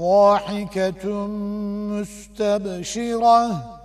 ضاحكة مستبشرة.